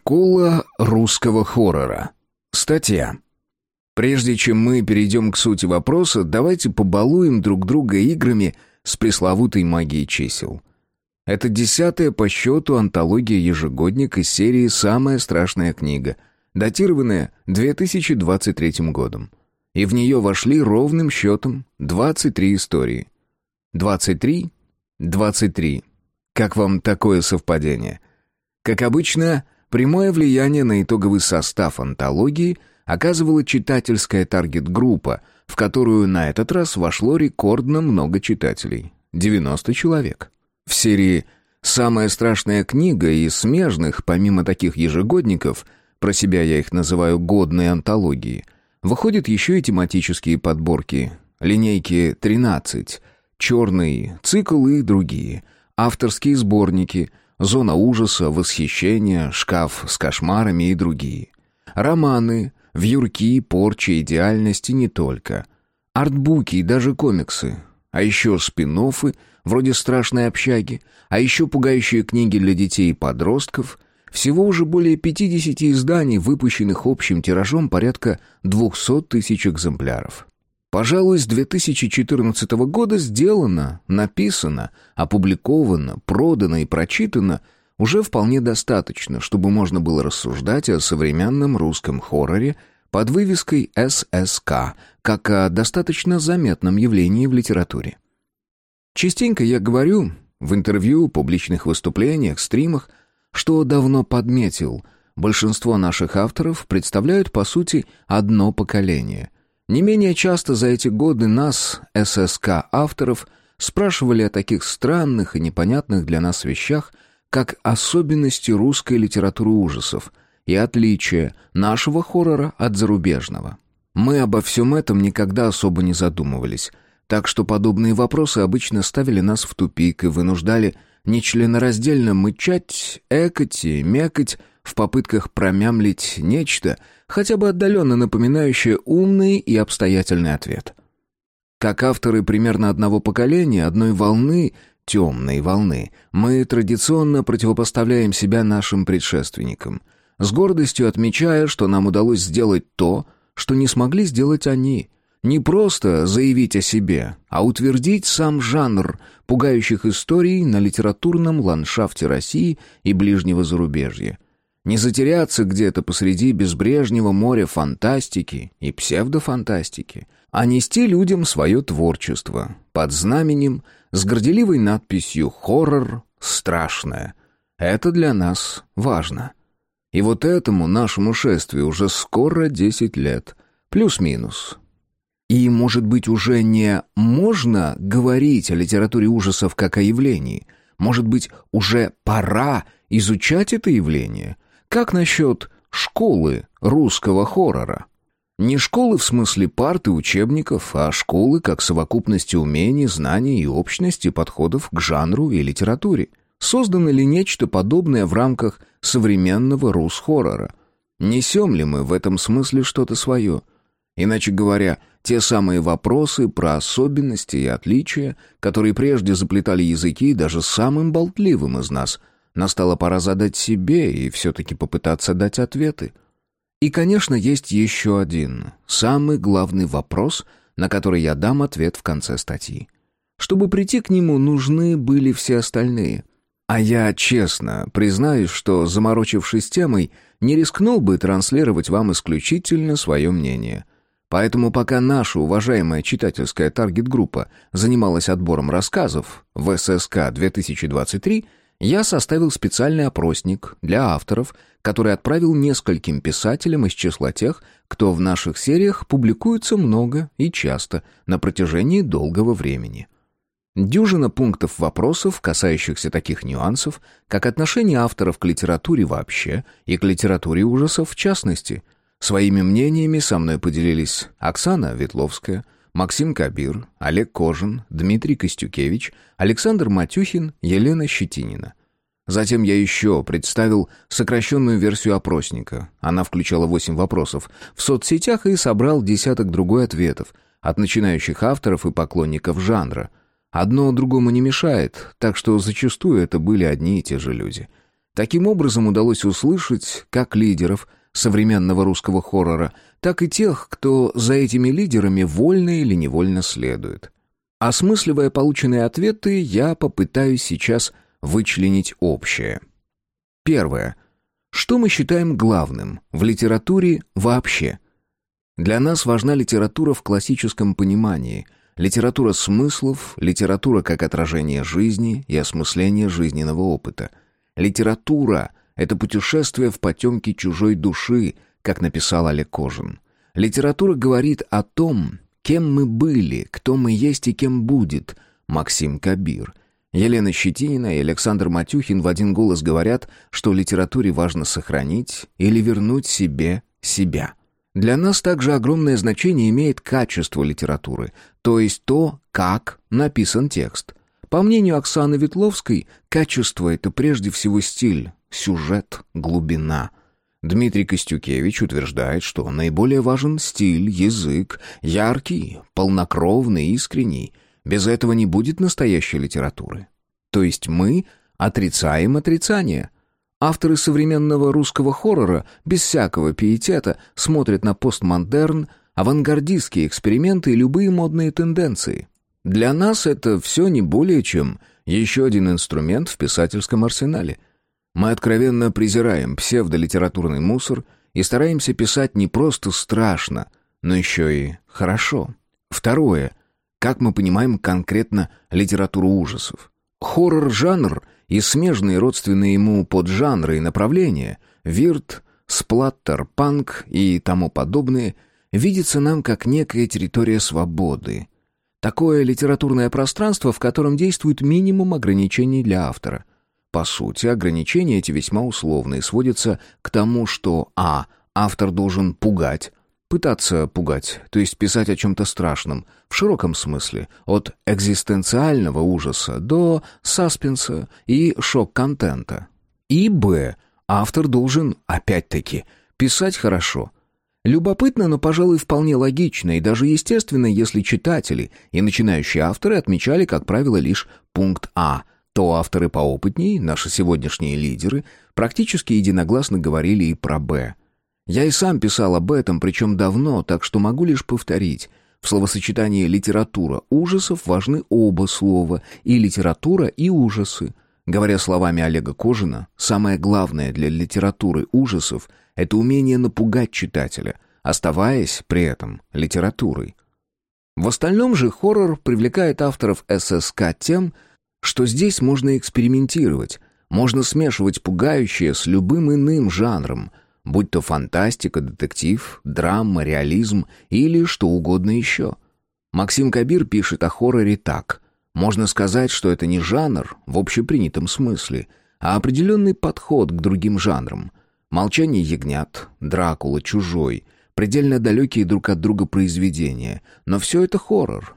Школа русского хоррора. Статья. Прежде чем мы перейдем к сути вопроса, давайте побалуем друг друга играми с пресловутой магией чисел. Это десятая по счету антология ежегодник из серии «Самая страшная книга», датированная 2023 годом. И в нее вошли ровным счетом 23 истории. 23? 23. Как вам такое совпадение? Как обычно, прямое влияние на итоговый состав антологии оказывала читательская таргет-группа, в которую на этот раз вошло рекордно много читателей — 90 человек. В серии «Самая страшная книга» из смежных, помимо таких ежегодников, про себя я их называю «годные антологии», выходят еще и тематические подборки, линейки «13», «Черный», «Цикл» и другие, авторские сборники, «Зона ужаса», «Восхищение», «Шкаф с кошмарами» и другие. Романы, вьюрки, порча, идеальности не только. Артбуки и даже комиксы. А еще спин вроде «Страшной общаги», а еще пугающие книги для детей и подростков. Всего уже более 50 изданий, выпущенных общим тиражом порядка 200 тысяч экземпляров. Пожалуй, с 2014 года сделано, написано, опубликовано, продано и прочитано уже вполне достаточно, чтобы можно было рассуждать о современном русском хорроре под вывеской «ССК», как о достаточно заметном явлении в литературе. Частенько я говорю в интервью, публичных выступлениях, стримах, что давно подметил, большинство наших авторов представляют, по сути, одно поколение. Не менее часто за эти годы нас, ССК-авторов, спрашивали о таких странных и непонятных для нас вещах, как особенности русской литературы ужасов и отличие нашего хоррора от зарубежного. Мы обо всем этом никогда особо не задумывались – так что подобные вопросы обычно ставили нас в тупик и вынуждали нечленораздельно мычать, экать и мекать в попытках промямлить нечто, хотя бы отдаленно напоминающее умный и обстоятельный ответ. Как авторы примерно одного поколения, одной волны, темной волны, мы традиционно противопоставляем себя нашим предшественникам, с гордостью отмечая, что нам удалось сделать то, что не смогли сделать они — не просто заявить о себе, а утвердить сам жанр пугающих историй на литературном ландшафте России и ближнего зарубежья. Не затеряться где-то посреди безбрежнего моря фантастики и псевдофантастики, а нести людям свое творчество под знаменем с горделивой надписью «Хоррор страшное». Это для нас важно. И вот этому нашему шествию уже скоро 10 лет, плюс-минус, и, может быть, уже не можно говорить о литературе ужасов как о явлении? Может быть, уже пора изучать это явление? Как насчет школы русского хоррора? Не школы в смысле парты учебников, а школы как совокупности умений, знаний и общности подходов к жанру и литературе. Создано ли нечто подобное в рамках современного рус-хоррора? Несем ли мы в этом смысле что-то свое? Иначе говоря, те самые вопросы про особенности и отличия, которые прежде заплетали языки даже самым болтливым из нас, настала пора задать себе и все-таки попытаться дать ответы. И, конечно, есть еще один, самый главный вопрос, на который я дам ответ в конце статьи. Чтобы прийти к нему, нужны были все остальные. А я честно признаюсь, что, заморочившись темой, не рискнул бы транслировать вам исключительно свое мнение. Поэтому пока наша уважаемая читательская таргет-группа занималась отбором рассказов в ССК 2023, я составил специальный опросник для авторов, который отправил нескольким писателям из числа тех, кто в наших сериях публикуется много и часто на протяжении долгого времени. Дюжина пунктов вопросов, касающихся таких нюансов, как отношение авторов к литературе вообще и к литературе ужасов в частности – Своими мнениями со мной поделились Оксана Ветловская, Максим Кабир, Олег Кожин, Дмитрий Костюкевич, Александр Матюхин, Елена Щетинина. Затем я еще представил сокращенную версию опросника. Она включала восемь вопросов в соцсетях и собрал десяток другой ответов от начинающих авторов и поклонников жанра. Одно другому не мешает, так что зачастую это были одни и те же люди — Таким образом удалось услышать как лидеров современного русского хоррора, так и тех, кто за этими лидерами вольно или невольно следует. Осмысливая полученные ответы, я попытаюсь сейчас вычленить общее. Первое. Что мы считаем главным в литературе вообще? Для нас важна литература в классическом понимании, литература смыслов, литература как отражение жизни и осмысление жизненного опыта. Литература — это путешествие в потемки чужой души, как написал Олег Кожин. Литература говорит о том, кем мы были, кто мы есть и кем будет. Максим Кабир. Елена Щетинина и Александр Матюхин в один голос говорят, что литературе важно сохранить или вернуть себе себя. Для нас также огромное значение имеет качество литературы, то есть то, как написан текст. По мнению Оксаны Ветловской, качество — это прежде всего стиль, сюжет, глубина. Дмитрий Костюкевич утверждает, что наиболее важен стиль, язык, яркий, полнокровный, искренний — без этого не будет настоящей литературы. То есть мы отрицаем отрицание. Авторы современного русского хоррора без всякого пиетета смотрят на постмодерн, авангардистские эксперименты и любые модные тенденции. Для нас это все не более чем еще один инструмент в писательском арсенале. Мы откровенно презираем псевдолитературный мусор и стараемся писать не просто страшно, но еще и хорошо. Второе. Как мы понимаем конкретно литературу ужасов? Хоррор-жанр и смежные родственные ему поджанры и направления — вирт, сплаттер, панк и тому подобное — видится нам как некая территория свободы. Такое литературное пространство, в котором действует минимум ограничений для автора. По сути, ограничения эти весьма условные, сводятся к тому, что а. Автор должен пугать, Пытаться пугать, то есть писать о чем-то страшном, в широком смысле, от экзистенциального ужаса до саспенса и шок-контента. И б. Автор должен, опять-таки, писать хорошо. Любопытно, но, пожалуй, вполне логично и даже естественно, если читатели и начинающие авторы отмечали, как правило, лишь пункт А, то авторы поопытней, наши сегодняшние лидеры, практически единогласно говорили и про Б. Я и сам писал об этом, причем давно, так что могу лишь повторить. В словосочетании «литература ужасов» важны оба слова — и литература, и ужасы. Говоря словами Олега Кожина, самое главное для литературы ужасов — это умение напугать читателя, оставаясь при этом литературой. В остальном же хоррор привлекает авторов ССК тем, что здесь можно экспериментировать, можно смешивать пугающее с любым иным жанром, будь то фантастика, детектив, драма, реализм или что угодно еще. Максим Кабир пишет о хорроре так. Можно сказать, что это не жанр в общепринятом смысле, а определенный подход к другим жанрам. «Молчание ягнят», «Дракула», «Чужой», предельно далекие друг от друга произведения, но все это хоррор.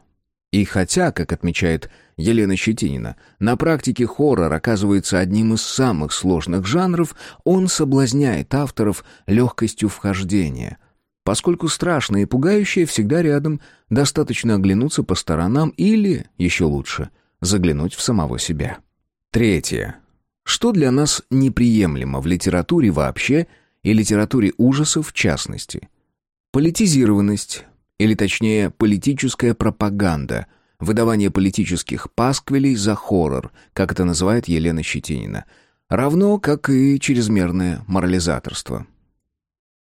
И хотя, как отмечает Елена Щетинина, на практике хоррор оказывается одним из самых сложных жанров, он соблазняет авторов легкостью вхождения. Поскольку страшное и пугающее всегда рядом, достаточно оглянуться по сторонам или, еще лучше, заглянуть в самого себя. Третье. Что для нас неприемлемо в литературе вообще и литературе ужасов в частности? Политизированность, или точнее политическая пропаганда – выдавание политических пасквилей за хоррор, как это называет Елена Щетинина, равно как и чрезмерное морализаторство.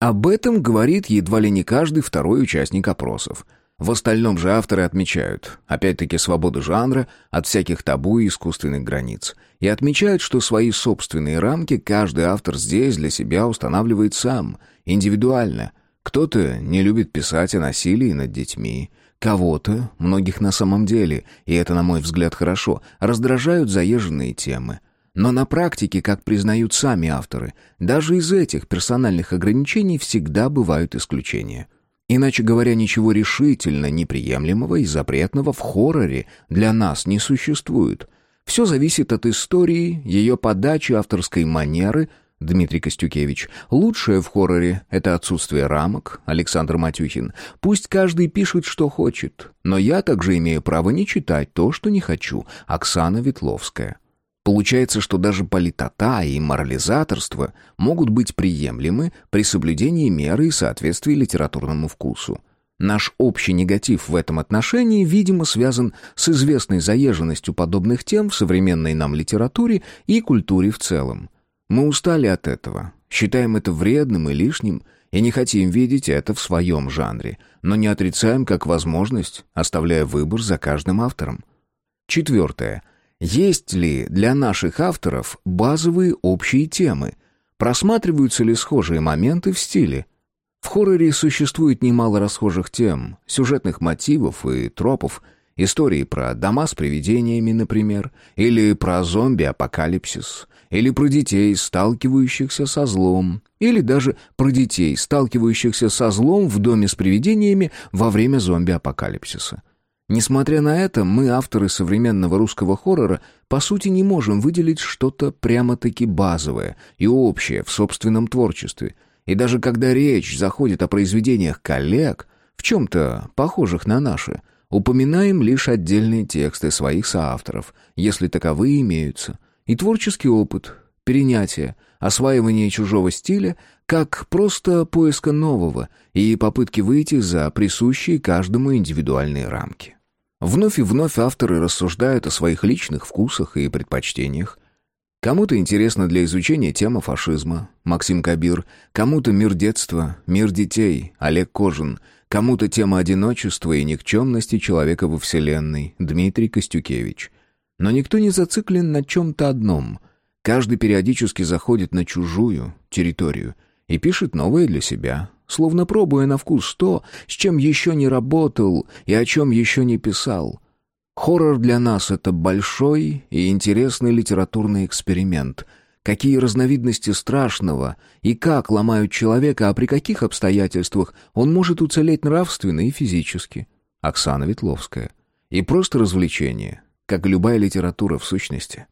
Об этом говорит едва ли не каждый второй участник опросов. В остальном же авторы отмечают, опять-таки, свободу жанра от всяких табу и искусственных границ. И отмечают, что свои собственные рамки каждый автор здесь для себя устанавливает сам, индивидуально. Кто-то не любит писать о насилии над детьми, Кого-то, многих на самом деле, и это, на мой взгляд, хорошо, раздражают заезженные темы. Но на практике, как признают сами авторы, даже из этих персональных ограничений всегда бывают исключения. Иначе говоря, ничего решительно неприемлемого и запретного в хорроре для нас не существует. Все зависит от истории, ее подачи, авторской манеры – Дмитрий Костюкевич. Лучшее в хорроре — это отсутствие рамок, Александр Матюхин. Пусть каждый пишет, что хочет, но я также имею право не читать то, что не хочу, Оксана Ветловская. Получается, что даже политота и морализаторство могут быть приемлемы при соблюдении меры и соответствии литературному вкусу. Наш общий негатив в этом отношении, видимо, связан с известной заезженностью подобных тем в современной нам литературе и культуре в целом. Мы устали от этого, считаем это вредным и лишним, и не хотим видеть это в своем жанре, но не отрицаем как возможность, оставляя выбор за каждым автором. Четвертое. Есть ли для наших авторов базовые общие темы? Просматриваются ли схожие моменты в стиле? В хорроре существует немало расхожих тем, сюжетных мотивов и тропов, истории про дома с привидениями, например, или про зомби-апокалипсис, или про детей, сталкивающихся со злом, или даже про детей, сталкивающихся со злом в доме с привидениями во время зомби-апокалипсиса. Несмотря на это, мы, авторы современного русского хоррора, по сути не можем выделить что-то прямо-таки базовое и общее в собственном творчестве. И даже когда речь заходит о произведениях коллег, в чем-то похожих на наши, упоминаем лишь отдельные тексты своих соавторов, если таковые имеются, и творческий опыт, перенятие, осваивание чужого стиля, как просто поиска нового и попытки выйти за присущие каждому индивидуальные рамки. Вновь и вновь авторы рассуждают о своих личных вкусах и предпочтениях. Кому-то интересна для изучения тема фашизма, Максим Кабир, кому-то мир детства, мир детей, Олег Кожин, кому-то тема одиночества и никчемности человека во Вселенной, Дмитрий Костюкевич. Но никто не зациклен на чем-то одном. Каждый периодически заходит на чужую территорию и пишет новое для себя, словно пробуя на вкус то, с чем еще не работал и о чем еще не писал. Хоррор для нас — это большой и интересный литературный эксперимент. Какие разновидности страшного и как ломают человека, а при каких обстоятельствах он может уцелеть нравственно и физически. Оксана Ветловская. И просто развлечение, как любая литература в сущности.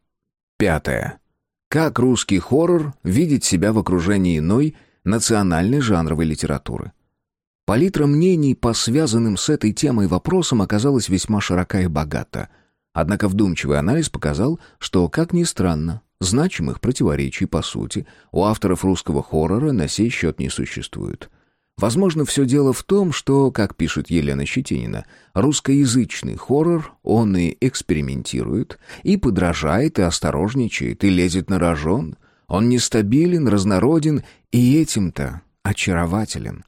Пятое. Как русский хоррор видит себя в окружении иной, национальной жанровой литературы. Палитра мнений по связанным с этой темой вопросам оказалась весьма широка и богата. Однако вдумчивый анализ показал, что, как ни странно, значимых противоречий, по сути, у авторов русского хоррора на сей счет не существует. Возможно, все дело в том, что, как пишет Елена Щетинина, русскоязычный хоррор, он и экспериментирует, и подражает, и осторожничает, и лезет на рожон — он нестабилен, разнороден и этим-то очарователен.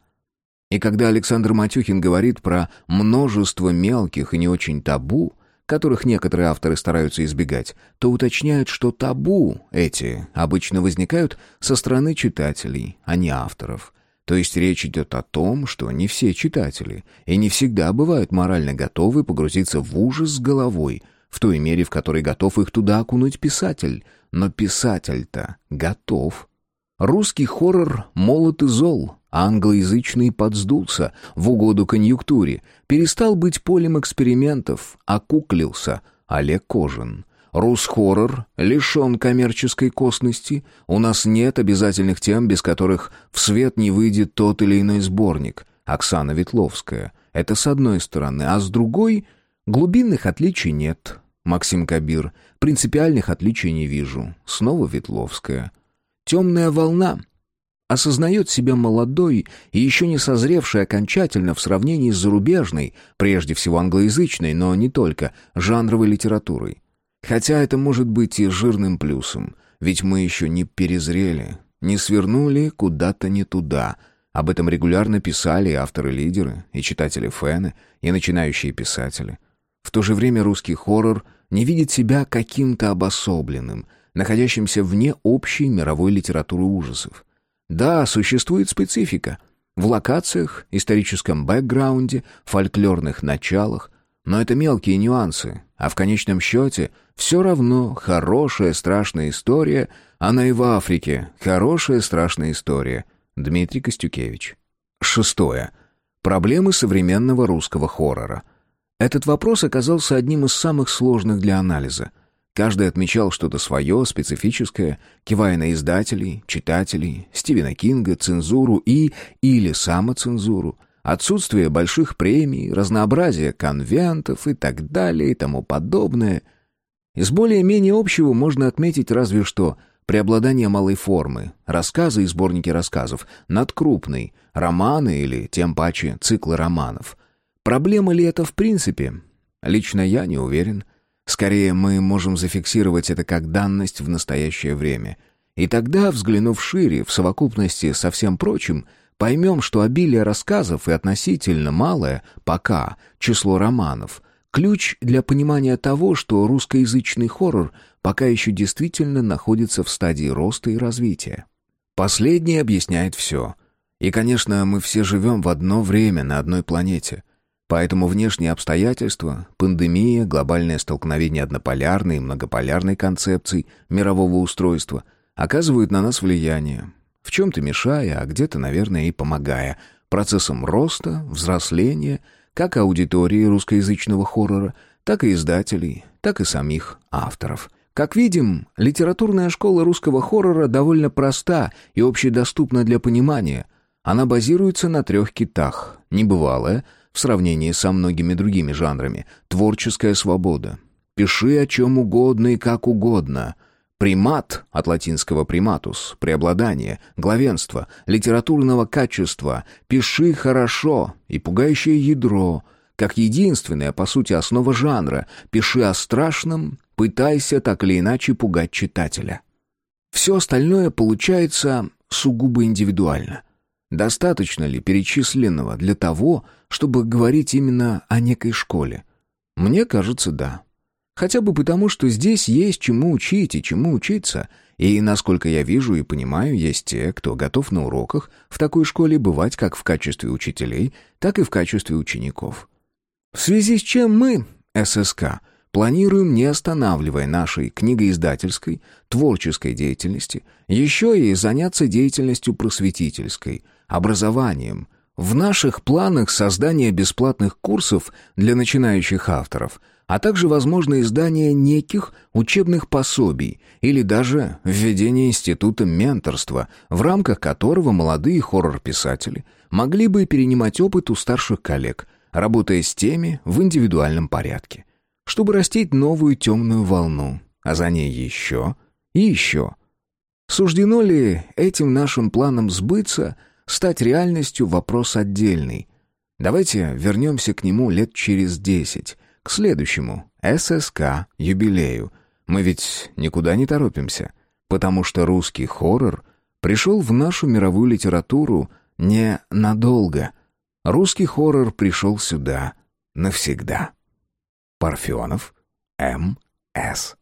И когда Александр Матюхин говорит про множество мелких и не очень табу, которых некоторые авторы стараются избегать, то уточняют, что табу эти обычно возникают со стороны читателей, а не авторов. То есть речь идет о том, что не все читатели и не всегда бывают морально готовы погрузиться в ужас с головой, в той мере, в которой готов их туда окунуть писатель — но писатель-то готов. Русский хоррор молод и зол, а англоязычный подсдулся в угоду конъюнктуре, перестал быть полем экспериментов, окуклился Олег Кожин. Рус-хоррор лишен коммерческой косности, у нас нет обязательных тем, без которых в свет не выйдет тот или иной сборник. Оксана Ветловская. Это с одной стороны, а с другой глубинных отличий нет. Максим Кабир. Принципиальных отличий не вижу. Снова Ветловская. Темная волна. Осознает себя молодой и еще не созревшей окончательно в сравнении с зарубежной, прежде всего англоязычной, но не только, жанровой литературой. Хотя это может быть и жирным плюсом, ведь мы еще не перезрели, не свернули куда-то не туда. Об этом регулярно писали и авторы-лидеры, и читатели-фэны, и начинающие писатели. В то же время русский хоррор — не видит себя каким-то обособленным, находящимся вне общей мировой литературы ужасов. Да, существует специфика в локациях, историческом бэкграунде, фольклорных началах, но это мелкие нюансы, а в конечном счете все равно хорошая страшная история, она и в Африке хорошая страшная история. Дмитрий Костюкевич. Шестое. Проблемы современного русского хоррора – этот вопрос оказался одним из самых сложных для анализа. Каждый отмечал что-то свое, специфическое, кивая на издателей, читателей, Стивена Кинга, цензуру и или самоцензуру, отсутствие больших премий, разнообразие конвентов и так далее и тому подобное. Из более-менее общего можно отметить разве что преобладание малой формы, рассказы и сборники рассказов, над крупной, романы или, тем паче, циклы романов. Проблема ли это в принципе? Лично я не уверен. Скорее, мы можем зафиксировать это как данность в настоящее время. И тогда, взглянув шире, в совокупности со всем прочим, поймем, что обилие рассказов и относительно малое, пока, число романов — ключ для понимания того, что русскоязычный хоррор пока еще действительно находится в стадии роста и развития. Последнее объясняет все. И, конечно, мы все живем в одно время на одной планете. Поэтому внешние обстоятельства, пандемия, глобальное столкновение однополярной и многополярной концепций мирового устройства оказывают на нас влияние, в чем-то мешая, а где-то, наверное, и помогая процессам роста, взросления, как аудитории русскоязычного хоррора, так и издателей, так и самих авторов. Как видим, литературная школа русского хоррора довольно проста и общедоступна для понимания. Она базируется на трех китах. Небывалая — в сравнении со многими другими жанрами. Творческая свобода. Пиши о чем угодно и как угодно. Примат, от латинского приматус, преобладание, главенство, литературного качества. Пиши хорошо и пугающее ядро, как единственная, по сути, основа жанра. Пиши о страшном, пытайся так или иначе пугать читателя. Все остальное получается сугубо индивидуально. Достаточно ли перечисленного для того, чтобы говорить именно о некой школе? Мне кажется, да. Хотя бы потому, что здесь есть чему учить и чему учиться, и, насколько я вижу и понимаю, есть те, кто готов на уроках в такой школе бывать как в качестве учителей, так и в качестве учеников. В связи с чем мы, ССК, планируем, не останавливая нашей книгоиздательской, творческой деятельности, еще и заняться деятельностью просветительской – образованием. В наших планах создание бесплатных курсов для начинающих авторов, а также возможно издание неких учебных пособий или даже введение института менторства, в рамках которого молодые хоррор-писатели могли бы перенимать опыт у старших коллег, работая с теми в индивидуальном порядке, чтобы растить новую темную волну, а за ней еще и еще. Суждено ли этим нашим планам сбыться – Стать реальностью — вопрос отдельный. Давайте вернемся к нему лет через десять, к следующему, ССК, юбилею. Мы ведь никуда не торопимся, потому что русский хоррор пришел в нашу мировую литературу не надолго. Русский хоррор пришел сюда навсегда. Парфенов, М.С.